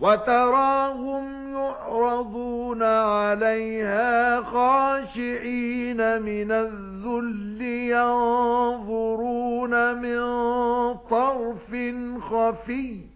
وَتَرَاهُمْ يُعْرَضُونَ عَلَيْهَا خَاشِعِينَ مِنَ الذُّلِّ يَنظُرُونَ مِن طَرْفٍ خَفِيٍّ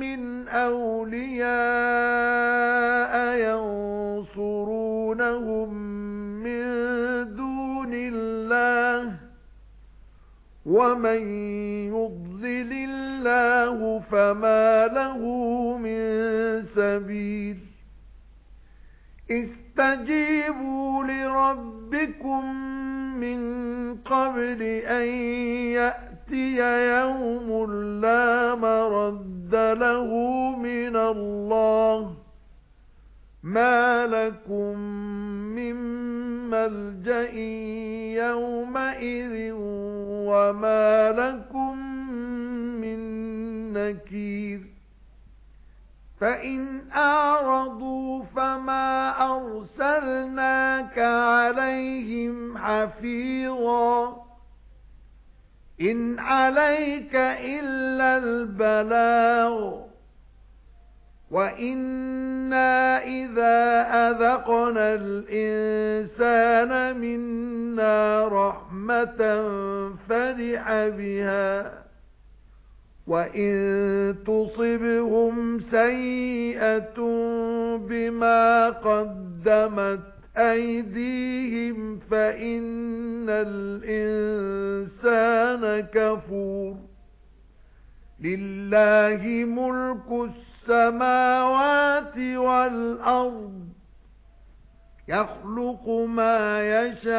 مِنْ أَوْلِيَاءَ يَنصُرُونَهُم مِّن دُونِ اللَّهِ وَمَن يُضْلِلِ اللَّهُ فَمَا لَهُ مِن سَبِيلٍ اسْتَجِيبُوا لِرَبِّكُم مِّن قَبْلِ أَن يَأْتِيَ يَوْمٌ لَّا مَرَدَّ لَهُ مِنَ اللَّهِ. مَا لَكُمْ مِنْ مَلْجَإٍ يَوْمَئِذٍ وَمَا لَكُمْ مِنْ نَكِيرٍ. فَإِنْ أَعْرَضُوا فَمَا أَرْسَلْنَاكَ عَلَيْهِمْ حَفِيظًا. إِنْ عَلَيْكَ إِلَّا الْبَلَاغُ وَإِنَّا إِذَا أَذَقْنَا الْإِنسَانَ مِنَّا رَحْمَةً فَرِحَ بِهَا وَإِن تُصِبْهُمْ سَيِّئَةٌ بِمَا قَدَّمَتْ أَيْدِيهِمْ فَإِنَّ الْإِنسَانَ كَفُورٌ. لِلَّهِ مُلْكُ السَّمَاوَاتِ وَالْأَرْضِ يَخْلُقُ مَا يَشَاءُ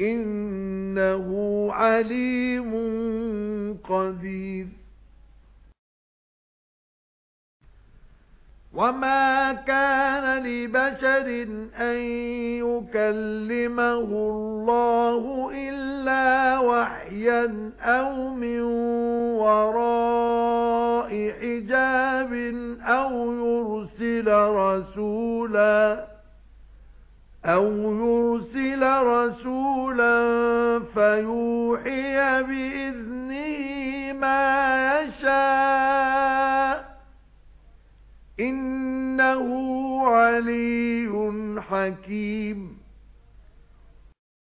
إِنَّهُ عَلِيمٌ قَدِيرٌ. وَمَا كَانَ لِبَشَرٍ أَن يُكَلِّمَهُ اللَّهُ إِلَّا وَحْيًا أَوْ مِن وَرَاءِ حِجَابٍ أَوْ يُرْسِلَ رَسُولًا. أَوْ يُرْسِلَ رَسُولًا فَيُوحِيَ بِإِذْنِهِ مَا يَشَاءُ إِنَّهُ عَلِيٌّ حَكِيمٌ